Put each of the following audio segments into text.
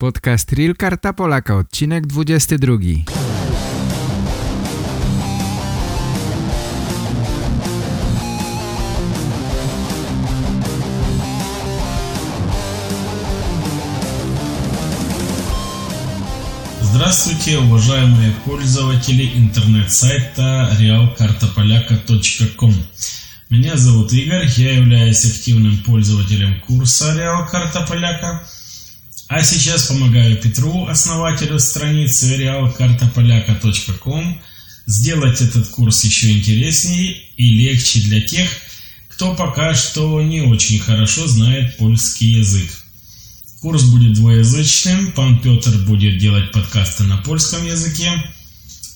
Podcast Real Karta Polaka, odcinek 22. Здравствуйте, уважаемые пользователи интернет-сайта realkartapolaka.com. Меня зовут Игорь, я являюсь активным пользователем курса Реал Карта Поляка, а сейчас помогаю Петру, основателю страницы realkartapolaka.com, сделать этот курс еще интереснее и легче для тех, кто пока что не очень хорошо знает польский язык. Курс будет двуязычным, пан Петр будет делать подкасты на польском языке,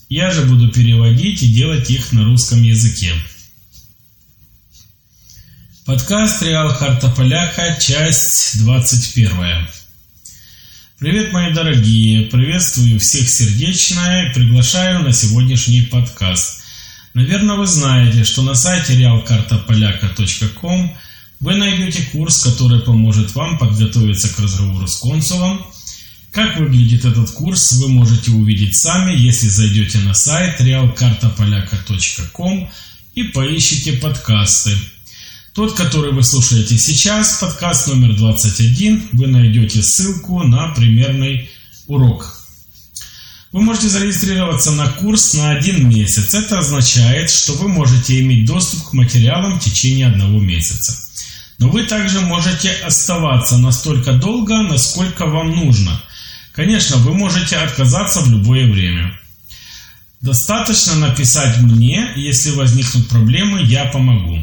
я же буду переводить и делать их на русском языке. Подкаст Реал Харта Поляка, часть 21. Привет, мои дорогие! Приветствую всех сердечно и приглашаю на сегодняшний подкаст. Наверное, вы знаете, что на сайте realkartapolaka.com вы найдете курс, который поможет вам подготовиться к разговору с консулом. Как выглядит этот курс, вы можете увидеть сами, если зайдете на сайт realkartapolaka.com и поищите подкасты – тот, который вы слушаете сейчас, подкаст номер 21, вы найдете ссылку на примерный урок. Вы можете зарегистрироваться на курс на один месяц. Это означает, что вы можете иметь доступ к материалам в течение одного месяца. Но вы также можете оставаться настолько долго, насколько вам нужно. Конечно, вы можете отказаться в любое время. Достаточно написать мне, если возникнут проблемы, я помогу.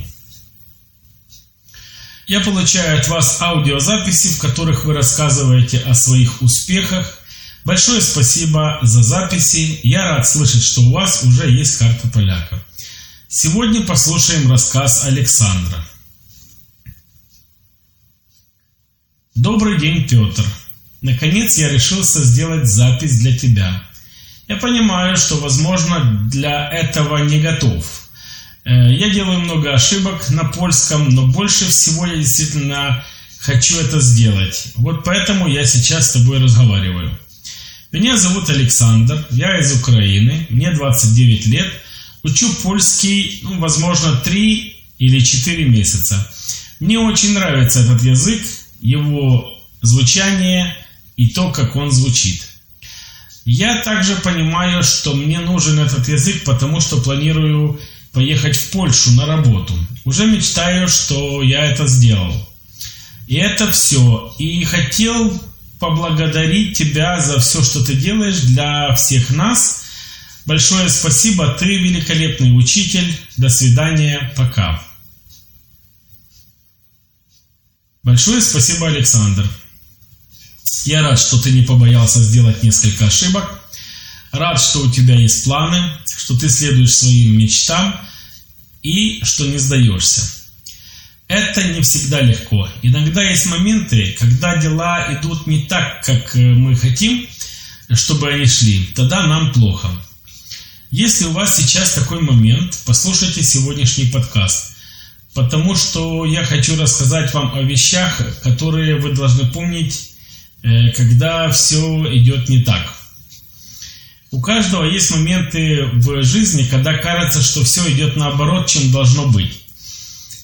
Я получаю от вас аудиозаписи, в которых вы рассказываете о своих успехах. Большое спасибо за записи. Я рад слышать, что у вас уже есть карта поляка. Сегодня послушаем рассказ Александра. Добрый день, Петр. Наконец я решился сделать запись для тебя. Я понимаю, что, возможно, для этого не готов. Э, я делаю много ошибок на польском, но больше всего я действительно хочу это сделать. Вот поэтому я сейчас с тобой разговариваю. Меня зовут Александр, я из Украины, мне 29 лет, учу польский, ну, возможно, 3 или 4 месяца. Мне очень нравится этот язык, его звучание и то, как он звучит. Я также понимаю, что мне нужен этот язык, потому что планирую поехать в Польшу на работу. Уже мечтаю, что я это сделал. И это все. И хотел поблагодарить тебя за все, что ты делаешь для всех нас. Большое спасибо, ты великолепный учитель. До свидания, пока. Большое спасибо, Александр. Я рад, что ты не побоялся сделать несколько ошибок. Рад, что у тебя есть планы, что ты следуешь своим мечтам и что не сдаешься. Это не всегда легко. Иногда есть моменты, когда дела идут не так, как э, мы хотим, чтобы они шли. Тогда нам плохо. Если у вас сейчас такой момент, послушайте сегодняшний подкаст. Потому что я хочу рассказать вам о вещах, которые вы должны помнить, э, когда все идет не так. У каждого есть моменты в жизни, когда кажется, что все идет наоборот, чем должно быть.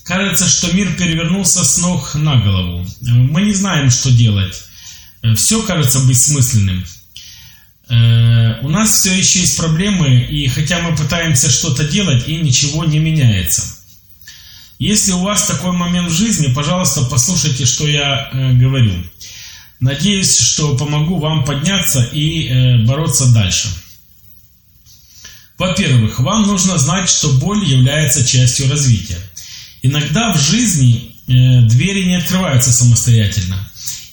Кажется, что мир перевернулся с ног на голову. Мы не знаем, что делать. Все кажется бессмысленным. Э, у нас все еще есть проблемы, и хотя мы пытаемся что-то делать, и ничего не меняется. Если у вас такой момент в жизни, пожалуйста, послушайте, что я э, говорю. Надеюсь, что помогу вам подняться и э, бороться дальше. Во-первых, вам нужно знать, что боль является частью развития. Иногда в жизни э, двери не открываются самостоятельно.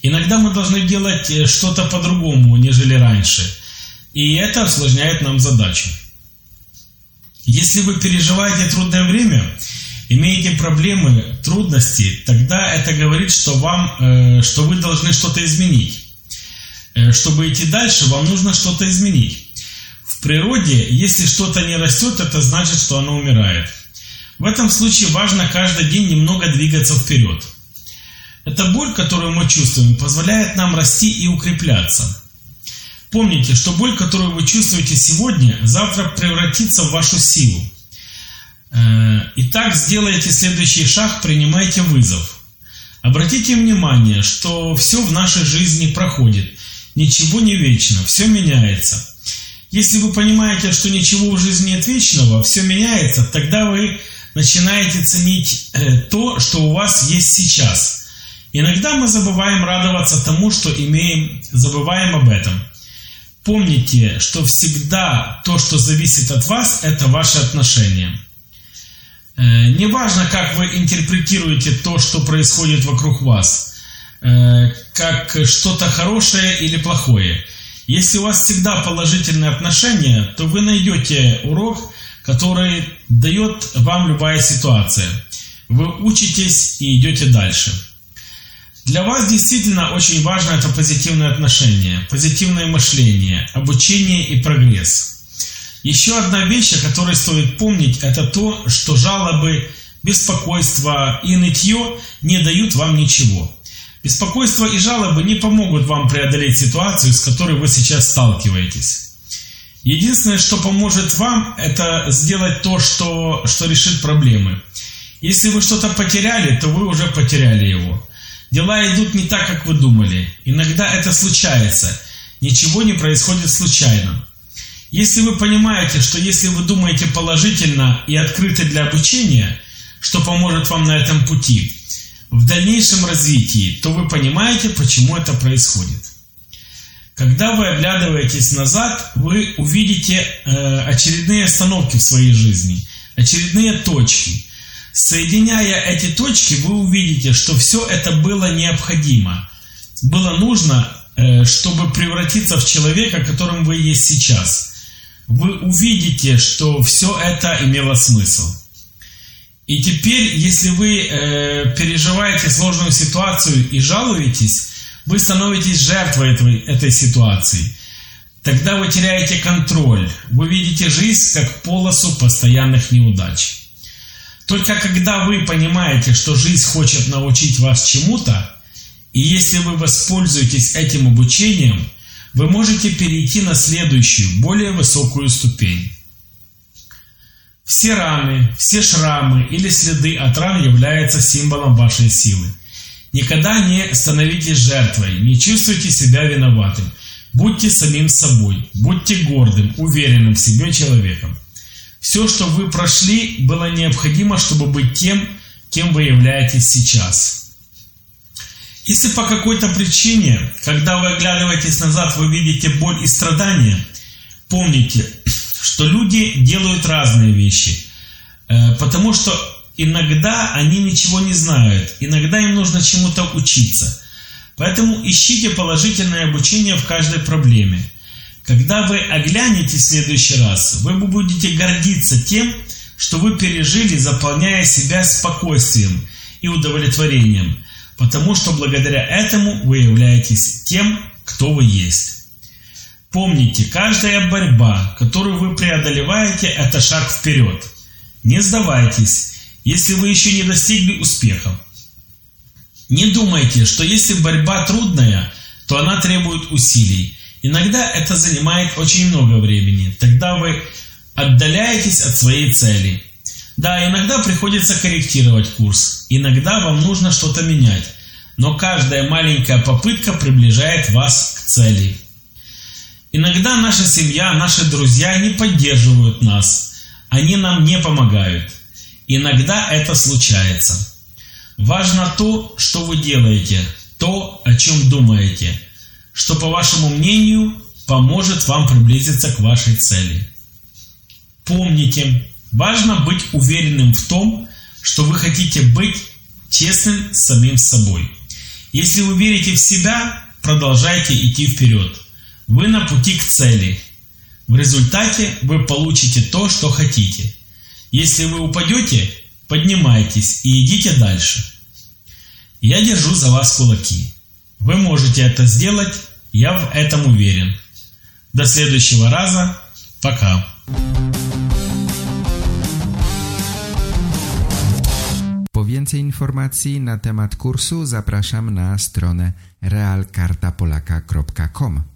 Иногда мы должны делать э, что-то по-другому, нежели раньше. И это осложняет нам задачу. Если вы переживаете трудное время, имеете проблемы, трудности, тогда это говорит, что, вам, э, что вы должны что-то изменить. Чтобы идти дальше, вам нужно что-то изменить. Природе, если что-то не растет, это значит, что оно умирает. В этом случае важно каждый день немного двигаться вперед. Эта боль, которую мы чувствуем, позволяет нам расти и укрепляться. Помните, что боль, которую вы чувствуете сегодня, завтра превратится в вашу силу. Э, итак, сделайте следующий шаг, принимайте вызов. Обратите внимание, что все в нашей жизни проходит. Ничего не вечно, все меняется. Если вы понимаете, что ничего в жизни нет вечного, все меняется, тогда вы начинаете ценить э, то, что у вас есть сейчас. Иногда мы забываем радоваться тому, что имеем, забываем об этом. Помните, что всегда то, что зависит от вас, это ваши отношения. Э, неважно, как вы интерпретируете то, что происходит вокруг вас, э, как что-то хорошее или плохое – если у вас всегда положительные отношения, то вы найдете урок, который дает вам любая ситуация. Вы учитесь и идете дальше. Для вас действительно очень важно это позитивное отношение, позитивное мышление, обучение и прогресс. Еще одна вещь, о которой стоит помнить, это то, что жалобы, беспокойство и нытье не дают вам ничего. Беспокойство и жалобы не помогут вам преодолеть ситуацию, с которой вы сейчас сталкиваетесь. Единственное, что поможет вам, это сделать то, что, что решит проблемы. Если вы что-то потеряли, то вы уже потеряли его. Дела идут не так, как вы думали. Иногда это случается. Ничего не происходит случайно. Если вы понимаете, что если вы думаете положительно и открыты для обучения, что поможет вам на этом пути, в дальнейшем развитии, то вы понимаете, почему это происходит. Когда вы оглядываетесь назад, вы увидите э, очередные остановки в своей жизни, очередные точки. Соединяя эти точки, вы увидите, что все это было необходимо. Было нужно, э, чтобы превратиться в человека, которым вы есть сейчас. Вы увидите, что все это имело смысл. И теперь, если вы э, переживаете сложную ситуацию и жалуетесь, вы становитесь жертвой этой, этой ситуации. Тогда вы теряете контроль. Вы видите жизнь как полосу постоянных неудач. Только когда вы понимаете, что жизнь хочет научить вас чему-то, и если вы воспользуетесь этим обучением, вы можете перейти на следующую, более высокую ступень. Все раны, все шрамы или следы от ран являются символом вашей силы. Никогда не становитесь жертвой, не чувствуйте себя виноватым. Будьте самим собой, будьте гордым, уверенным в себе человеком. Все, что вы прошли, было необходимо, чтобы быть тем, кем вы являетесь сейчас. Если по какой-то причине, когда вы оглядываетесь назад, вы видите боль и страдания, помните, что люди делают разные вещи, э, потому что иногда они ничего не знают, иногда им нужно чему-то учиться. Поэтому ищите положительное обучение в каждой проблеме. Когда вы оглянетесь в следующий раз, вы будете гордиться тем, что вы пережили, заполняя себя спокойствием и удовлетворением, потому что благодаря этому вы являетесь тем, кто вы есть. Помните, каждая борьба, которую вы преодолеваете, это шаг вперед. Не сдавайтесь, если вы еще не достигли успеха. Не думайте, что если борьба трудная, то она требует усилий. Иногда это занимает очень много времени. Тогда вы отдаляетесь от своей цели. Да, иногда приходится корректировать курс. Иногда вам нужно что-то менять. Но каждая маленькая попытка приближает вас к цели. Иногда наша семья, наши друзья не поддерживают нас. Они нам не помогают. Иногда это случается. Важно то, что вы делаете, то, о чем думаете, что, по вашему мнению, поможет вам приблизиться к вашей цели. Помните, важно быть уверенным в том, что вы хотите быть честным с самим собой. Если вы верите в себя, продолжайте идти вперед. Вы на пути к цели. В результате вы получите то, что хотите. Если вы упадете, поднимайтесь и идите дальше. Я держу за вас кулаки. Вы можете это сделать, я в этом уверен. До следующего раза. Пока. więcej informacji na temat kursu zapraszam na stronę realkartapolaka.com.